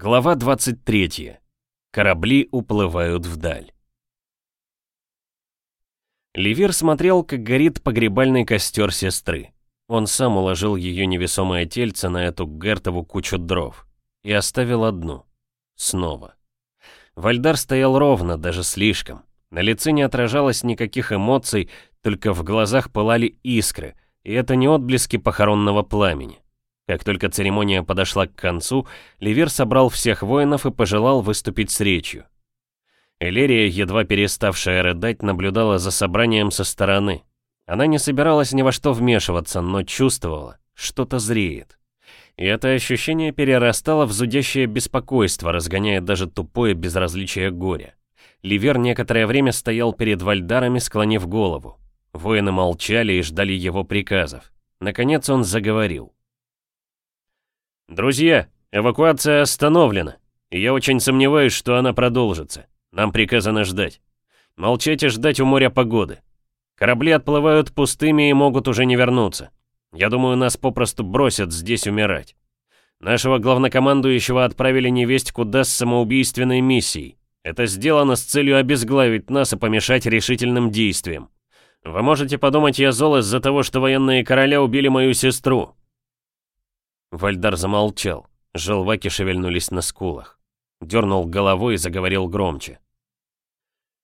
Глава 23. Корабли уплывают вдаль. Левир смотрел, как горит погребальный костер сестры. Он сам уложил ее невесомое тельце на эту гертову кучу дров. И оставил одну. Снова. Вальдар стоял ровно, даже слишком. На лице не отражалось никаких эмоций, только в глазах пылали искры, и это не отблески похоронного пламени. Как только церемония подошла к концу, Ливер собрал всех воинов и пожелал выступить с речью. Элерия, едва переставшая рыдать, наблюдала за собранием со стороны. Она не собиралась ни во что вмешиваться, но чувствовала, что-то зреет. И это ощущение перерастало в зудящее беспокойство, разгоняя даже тупое безразличие горя. Ливер некоторое время стоял перед вальдарами, склонив голову. Воины молчали и ждали его приказов. Наконец он заговорил. «Друзья, эвакуация остановлена, и я очень сомневаюсь, что она продолжится. Нам приказано ждать. Молчать и ждать у моря погоды. Корабли отплывают пустыми и могут уже не вернуться. Я думаю, нас попросту бросят здесь умирать. Нашего главнокомандующего отправили невесть куда с самоубийственной миссией. Это сделано с целью обезглавить нас и помешать решительным действиям. Вы можете подумать, я зол из-за того, что военные короля убили мою сестру, Вальдар замолчал. Желваки шевельнулись на скулах. Дернул головой и заговорил громче.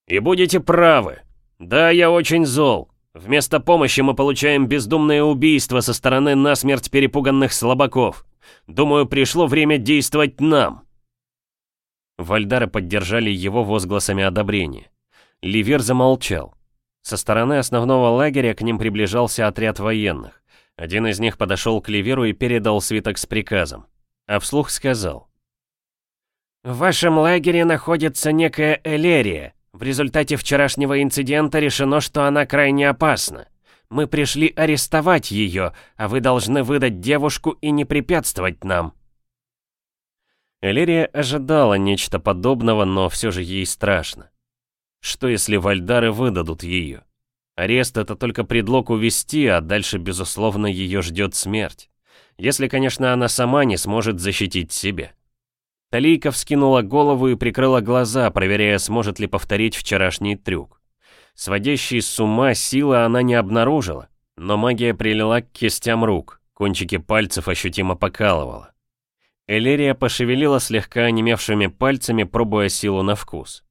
«И будете правы. Да, я очень зол. Вместо помощи мы получаем бездумное убийство со стороны насмерть перепуганных слабаков. Думаю, пришло время действовать нам». Вальдары поддержали его возгласами одобрения. Ливер замолчал. Со стороны основного лагеря к ним приближался отряд военных. Один из них подошел к Ливеру и передал свиток с приказом, а вслух сказал. «В вашем лагере находится некая Элерия. В результате вчерашнего инцидента решено, что она крайне опасна. Мы пришли арестовать ее, а вы должны выдать девушку и не препятствовать нам». Элерия ожидала нечто подобного, но все же ей страшно. Что если вальдары выдадут ее? Арест — это только предлог увести, а дальше, безусловно, ее ждет смерть. Если, конечно, она сама не сможет защитить себя. Талийка вскинула голову и прикрыла глаза, проверяя, сможет ли повторить вчерашний трюк. Сводящий с ума силы она не обнаружила, но магия прилила к кистям рук, кончики пальцев ощутимо покалывала. Элерия пошевелила слегка онемевшими пальцами, пробуя силу на вкус.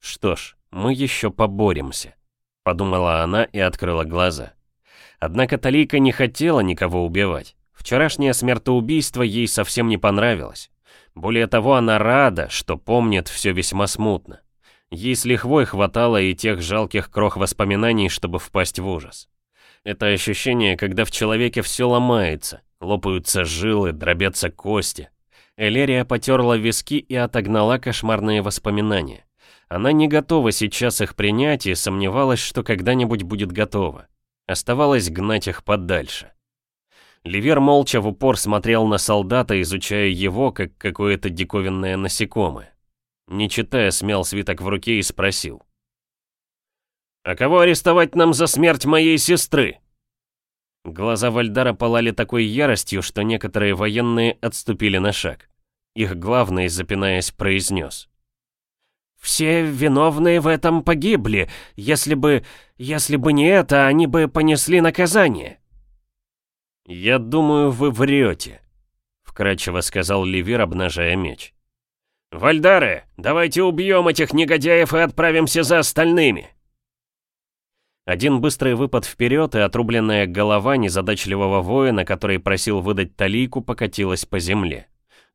Что ж, мы еще поборемся подумала она и открыла глаза. Однако Талийка не хотела никого убивать. Вчерашнее смертоубийство ей совсем не понравилось. Более того, она рада, что помнит все весьма смутно. Ей с лихвой хватало и тех жалких крох воспоминаний, чтобы впасть в ужас. Это ощущение, когда в человеке все ломается, лопаются жилы, дробятся кости. Элерия потерла виски и отогнала кошмарные воспоминания. Она не готова сейчас их принять и сомневалась, что когда-нибудь будет готова. Оставалось гнать их подальше. Ливер молча в упор смотрел на солдата, изучая его, как какое-то диковинное насекомое. Не читая, смял свиток в руке и спросил. «А кого арестовать нам за смерть моей сестры?» Глаза Вальдара полали такой яростью, что некоторые военные отступили на шаг. Их главный, запинаясь, произнес. Все виновные в этом погибли. Если бы... если бы не это, они бы понесли наказание». «Я думаю, вы врете», — вкрадчиво сказал Левир, обнажая меч. «Вальдары, давайте убьем этих негодяев и отправимся за остальными!» Один быстрый выпад вперед, и отрубленная голова незадачливого воина, который просил выдать талийку, покатилась по земле.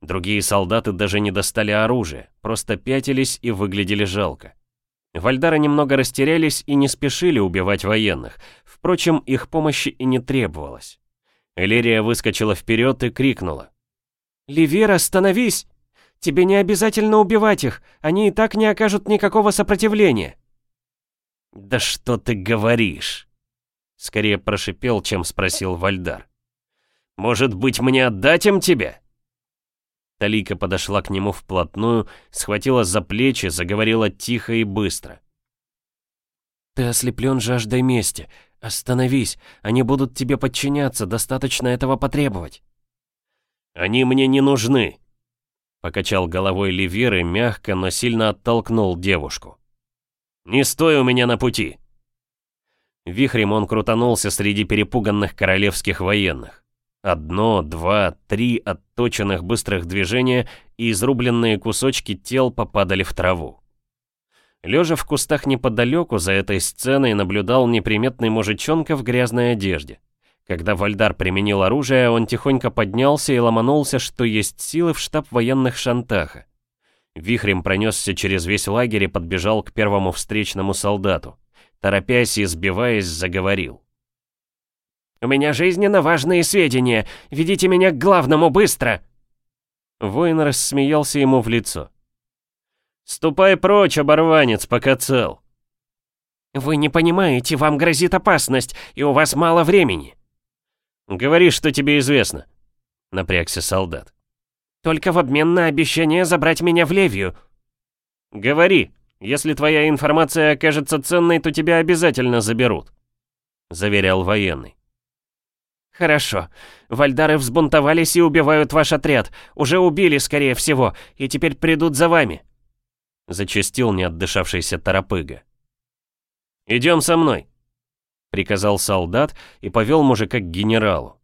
Другие солдаты даже не достали оружие, просто пятились и выглядели жалко. Вальдары немного растерялись и не спешили убивать военных, впрочем, их помощи и не требовалось. Элирия выскочила вперед и крикнула. «Ливера, остановись! Тебе не обязательно убивать их, они и так не окажут никакого сопротивления!» «Да что ты говоришь?» Скорее прошипел, чем спросил Вальдар. «Может быть, мне отдать им тебя?» Талийка подошла к нему вплотную, схватила за плечи, заговорила тихо и быстро. «Ты ослеплен жаждой мести. Остановись, они будут тебе подчиняться, достаточно этого потребовать». «Они мне не нужны», — покачал головой Ливер и мягко, но сильно оттолкнул девушку. «Не стой у меня на пути!» Вихрем он крутанулся среди перепуганных королевских военных. Одно, два, три отточенных быстрых движения, и изрубленные кусочки тел попадали в траву. Лежа в кустах неподалеку за этой сценой наблюдал неприметный мужичонка в грязной одежде. Когда Вальдар применил оружие, он тихонько поднялся и ломанулся, что есть силы в штаб военных Шантаха. Вихрем пронесся через весь лагерь и подбежал к первому встречному солдату. Торопясь и сбиваясь, заговорил. «У меня жизненно важные сведения. Ведите меня к главному быстро!» Воин рассмеялся ему в лицо. «Ступай прочь, оборванец, пока цел!» «Вы не понимаете, вам грозит опасность, и у вас мало времени!» «Говори, что тебе известно», — напрягся солдат. «Только в обмен на обещание забрать меня в Левию». «Говори, если твоя информация окажется ценной, то тебя обязательно заберут», — заверял военный. «Хорошо. Вальдары взбунтовались и убивают ваш отряд. Уже убили, скорее всего, и теперь придут за вами», — зачастил неотдышавшийся торопыга. «Идем со мной», — приказал солдат и повел мужика к генералу.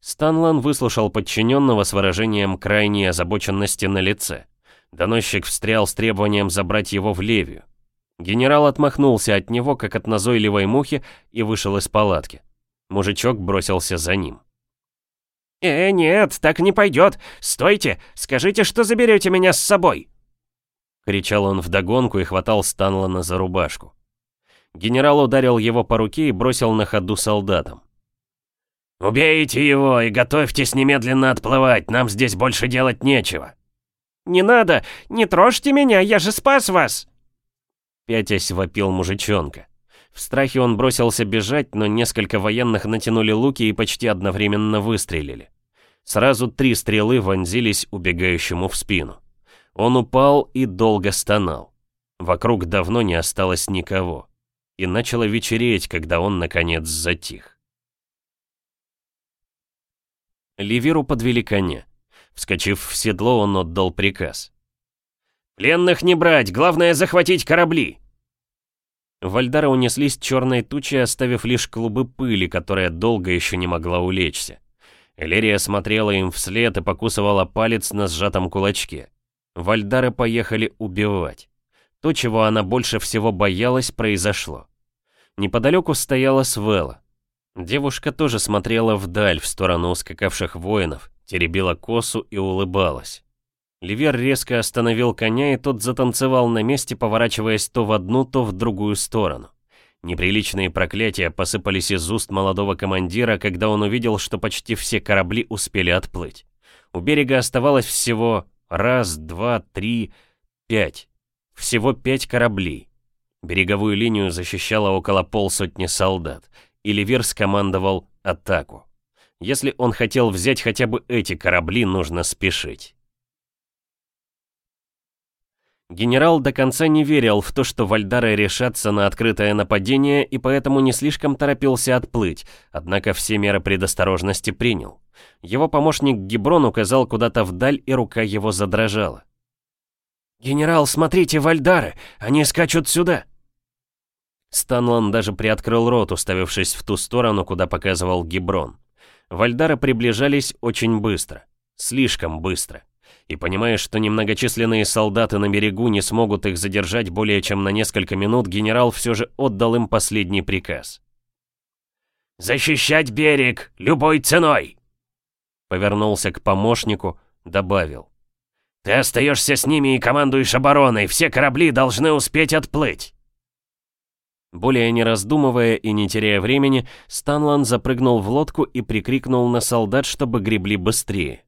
Станлан выслушал подчиненного с выражением крайней озабоченности на лице. Доносчик встрял с требованием забрать его в Левию. Генерал отмахнулся от него, как от назойливой мухи, и вышел из палатки. Мужичок бросился за ним. «Э, нет, так не пойдет! Стойте! Скажите, что заберете меня с собой!» Кричал он вдогонку и хватал Станлана за рубашку. Генерал ударил его по руке и бросил на ходу солдатам. «Убейте его и готовьтесь немедленно отплывать, нам здесь больше делать нечего». «Не надо! Не трожьте меня, я же спас вас!» Пятясь вопил мужичонка. В страхе он бросился бежать, но несколько военных натянули луки и почти одновременно выстрелили. Сразу три стрелы вонзились убегающему в спину. Он упал и долго стонал. Вокруг давно не осталось никого. И начало вечереть, когда он, наконец, затих. Ливиру подвели коня. Вскочив в седло, он отдал приказ. «Пленных не брать, главное захватить корабли!» В Вальдары унеслись черные тучи, оставив лишь клубы пыли, которая долго еще не могла улечься. Элерия смотрела им вслед и покусывала палец на сжатом кулачке. Вальдары поехали убивать. То, чего она больше всего боялась, произошло. Неподалеку стояла Свела. Девушка тоже смотрела вдаль, в сторону ускакавших воинов, теребила косу и улыбалась. Ливер резко остановил коня, и тот затанцевал на месте, поворачиваясь то в одну, то в другую сторону. Неприличные проклятия посыпались из уст молодого командира, когда он увидел, что почти все корабли успели отплыть. У берега оставалось всего раз, два, три, пять. Всего пять кораблей. Береговую линию защищало около полсотни солдат, и Ливер скомандовал атаку. Если он хотел взять хотя бы эти корабли, нужно спешить. Генерал до конца не верил в то, что вальдары решатся на открытое нападение, и поэтому не слишком торопился отплыть, однако все меры предосторожности принял. Его помощник Геброн указал куда-то вдаль, и рука его задрожала. «Генерал, смотрите, вальдары! Они скачут сюда!» Станлан даже приоткрыл рот, уставившись в ту сторону, куда показывал Геброн. Вальдары приближались очень быстро. Слишком быстро и понимая, что немногочисленные солдаты на берегу не смогут их задержать более чем на несколько минут, генерал все же отдал им последний приказ. «Защищать берег любой ценой!» Повернулся к помощнику, добавил. «Ты остаешься с ними и командуешь обороной, все корабли должны успеть отплыть!» Более не раздумывая и не теряя времени, Станлан запрыгнул в лодку и прикрикнул на солдат, чтобы гребли быстрее.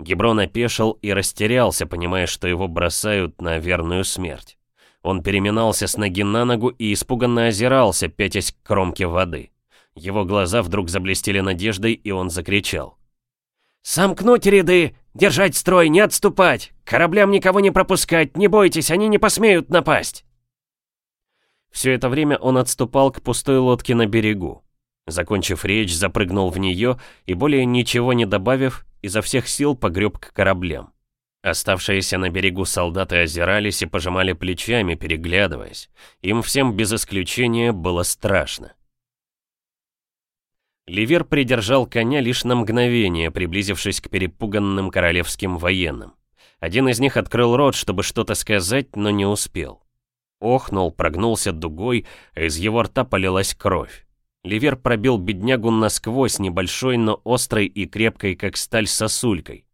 Геброн опешил и растерялся, понимая, что его бросают на верную смерть. Он переминался с ноги на ногу и испуганно озирался, пятясь к кромке воды. Его глаза вдруг заблестели надеждой, и он закричал. «Сомкнуть ряды! Держать строй, не отступать! Кораблям никого не пропускать! Не бойтесь, они не посмеют напасть!» Все это время он отступал к пустой лодке на берегу. Закончив речь, запрыгнул в нее и, более ничего не добавив, изо всех сил погреб к кораблям. Оставшиеся на берегу солдаты озирались и пожимали плечами, переглядываясь. Им всем без исключения было страшно. Ливер придержал коня лишь на мгновение, приблизившись к перепуганным королевским военным. Один из них открыл рот, чтобы что-то сказать, но не успел. Охнул, прогнулся дугой, а из его рта полилась кровь. Ливер пробил беднягу насквозь небольшой, но острой и крепкой, как сталь, сосулькой.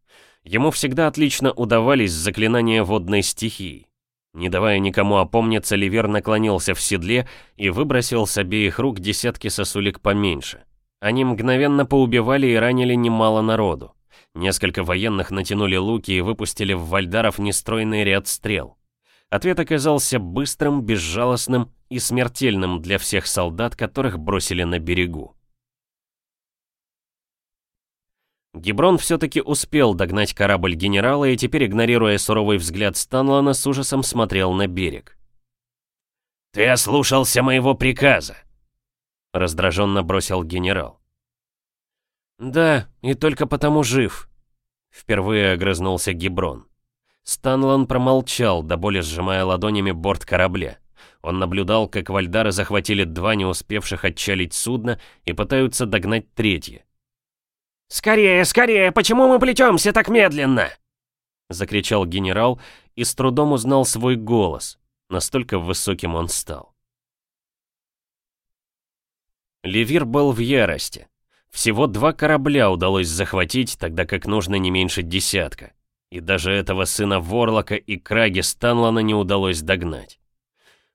Ему всегда отлично удавались заклинания водной стихии. Не давая никому опомниться, Ливер наклонился в седле и выбросил с обеих рук десятки сосулек поменьше. Они мгновенно поубивали и ранили немало народу. Несколько военных натянули луки и выпустили в вальдаров нестройный ряд стрел. Ответ оказался быстрым, безжалостным и смертельным для всех солдат, которых бросили на берегу. Геброн все-таки успел догнать корабль генерала и теперь, игнорируя суровый взгляд Станлана, с ужасом смотрел на берег. «Ты ослушался моего приказа!» — раздраженно бросил генерал. «Да, и только потому жив», — впервые огрызнулся Геброн. Станлан промолчал, до боли сжимая ладонями борт корабля. Он наблюдал, как вальдары захватили два не успевших отчалить судна и пытаются догнать третье. «Скорее, скорее! Почему мы плетемся так медленно?» Закричал генерал и с трудом узнал свой голос. Настолько высоким он стал. Левир был в ярости. Всего два корабля удалось захватить, тогда как нужно не меньше десятка. И даже этого сына Ворлока и Краги Станлана не удалось догнать.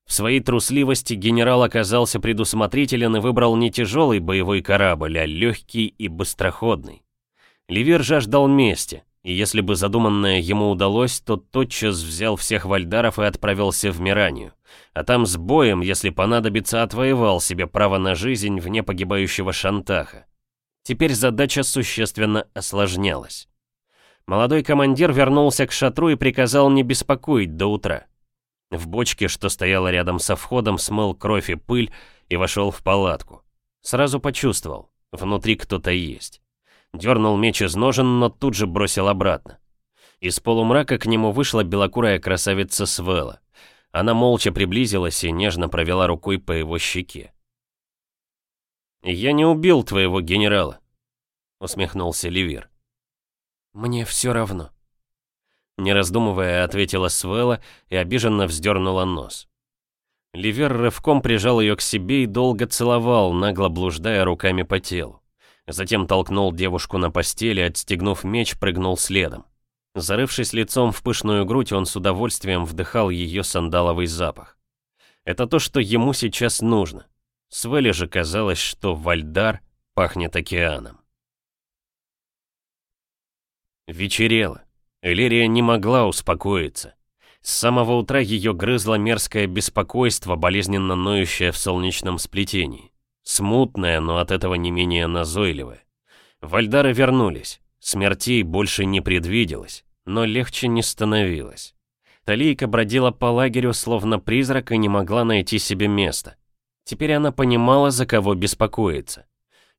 В своей трусливости генерал оказался предусмотрителен и выбрал не тяжелый боевой корабль, а легкий и быстроходный. Ливер жаждал мести, и если бы задуманное ему удалось, то тотчас взял всех вальдаров и отправился в Миранию. А там с боем, если понадобится, отвоевал себе право на жизнь вне погибающего Шантаха. Теперь задача существенно осложнялась. Молодой командир вернулся к шатру и приказал не беспокоить до утра. В бочке, что стояла рядом со входом, смыл кровь и пыль и вошел в палатку. Сразу почувствовал, внутри кто-то есть. Дернул меч из ножен, но тут же бросил обратно. Из полумрака к нему вышла белокурая красавица Свела. Она молча приблизилась и нежно провела рукой по его щеке. «Я не убил твоего генерала», — усмехнулся Ливир. «Мне все равно». Не раздумывая, ответила Свела и обиженно вздернула нос. Ливер рывком прижал ее к себе и долго целовал, нагло блуждая руками по телу. Затем толкнул девушку на постели, отстегнув меч, прыгнул следом. Зарывшись лицом в пышную грудь, он с удовольствием вдыхал ее сандаловый запах. Это то, что ему сейчас нужно. Свеле же казалось, что Вальдар пахнет океаном. Вечерело. Элерия не могла успокоиться. С самого утра ее грызло мерзкое беспокойство, болезненно ноющее в солнечном сплетении. Смутное, но от этого не менее назойливое. Вальдары вернулись. Смертей больше не предвиделось, но легче не становилось. Талийка бродила по лагерю, словно призрак, и не могла найти себе места. Теперь она понимала, за кого беспокоиться.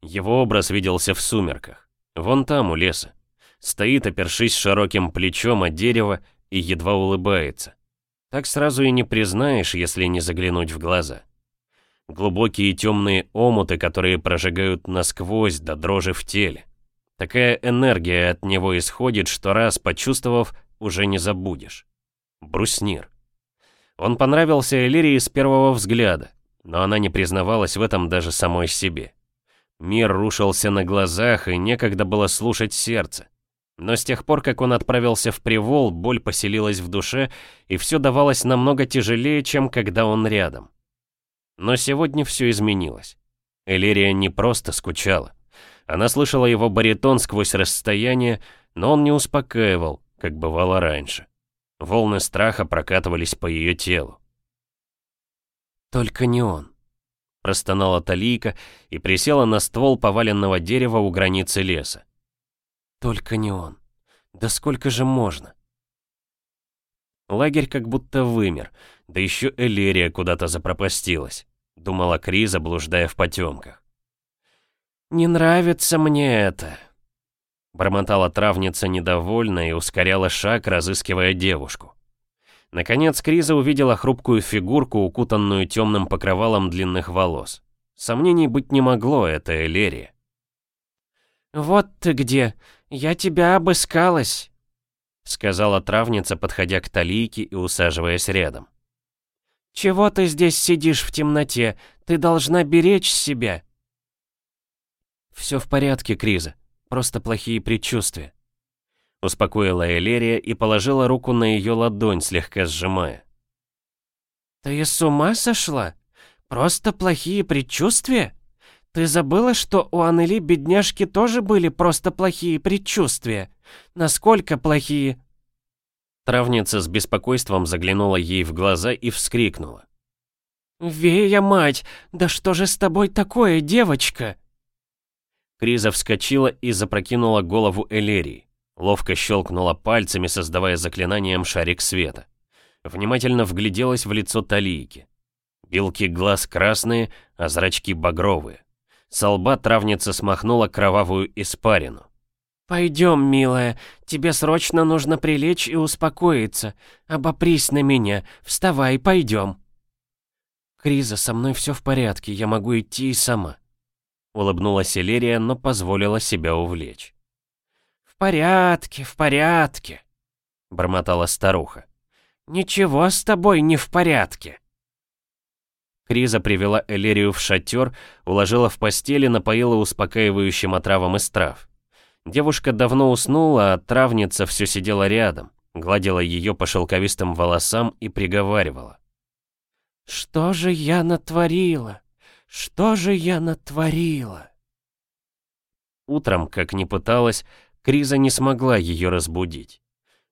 Его образ виделся в сумерках. Вон там, у леса стоит, опершись широким плечом о дерево и едва улыбается. Так сразу и не признаешь, если не заглянуть в глаза. Глубокие темные омуты, которые прожигают насквозь до да дрожи в теле. Такая энергия от него исходит, что раз почувствовав, уже не забудешь. Бруснир. Он понравился Элирии с первого взгляда, но она не признавалась в этом даже самой себе. Мир рушился на глазах, и некогда было слушать сердце. Но с тех пор, как он отправился в привол, боль поселилась в душе, и все давалось намного тяжелее, чем когда он рядом. Но сегодня все изменилось. Элирия не просто скучала. Она слышала его баритон сквозь расстояние, но он не успокаивал, как бывало раньше. Волны страха прокатывались по ее телу. «Только не он», — простонала Талийка и присела на ствол поваленного дерева у границы леса. Только не он. Да сколько же можно? Лагерь как будто вымер, да еще Элерия куда-то запропастилась, думала Криза, блуждая в потемках. «Не нравится мне это», — бормотала травница недовольно и ускоряла шаг, разыскивая девушку. Наконец Криза увидела хрупкую фигурку, укутанную темным покрывалом длинных волос. Сомнений быть не могло, это Элерия. «Вот ты где! «Я тебя обыскалась», — сказала травница, подходя к Талийке и усаживаясь рядом. «Чего ты здесь сидишь в темноте? Ты должна беречь себя». «Все в порядке, Криза. Просто плохие предчувствия». Успокоила Элерия и положила руку на ее ладонь, слегка сжимая. «Ты с ума сошла? Просто плохие предчувствия?» «Ты забыла, что у Аннели бедняжки тоже были просто плохие предчувствия? Насколько плохие?» Травница с беспокойством заглянула ей в глаза и вскрикнула. «Вея, мать, да что же с тобой такое, девочка?» Криза вскочила и запрокинула голову Элерии. Ловко щелкнула пальцами, создавая заклинанием шарик света. Внимательно вгляделась в лицо Талийки. Белки глаз красные, а зрачки багровые. Со лба травница смахнула кровавую испарину. «Пойдем, милая, тебе срочно нужно прилечь и успокоиться. Обопрись на меня, вставай, пойдем». «Криза, со мной все в порядке, я могу идти и сама», — улыбнулась Элерия, но позволила себя увлечь. «В порядке, в порядке», — бормотала старуха. «Ничего с тобой не в порядке». Криза привела Элерию в шатер, уложила в постели, напоила успокаивающим отравом из трав. Девушка давно уснула, а травница все сидела рядом, гладила ее по шелковистым волосам и приговаривала. «Что же я натворила? Что же я натворила?» Утром, как ни пыталась, Криза не смогла ее разбудить.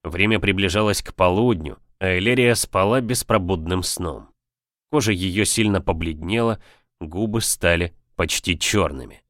Время приближалось к полудню, а Элерия спала беспробудным сном. Кожа ее сильно побледнела, губы стали почти черными.